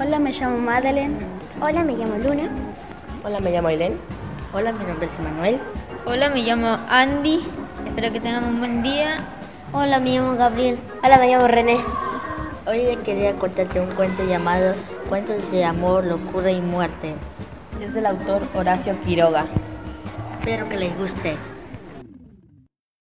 Hola, me llamo Madeleine. Hola, me llamo Luna. Hola, me llamo Irene. Hola, mi nombre es Manuel. Hola, me llamo Andy. Espero que tengan un buen día. Hola, me llamo Gabriel. Hola, me llamo René. Hoy quería contarte un cuento llamado Cuentos de amor, locura y muerte. Es del autor Horacio Quiroga. Espero que les guste.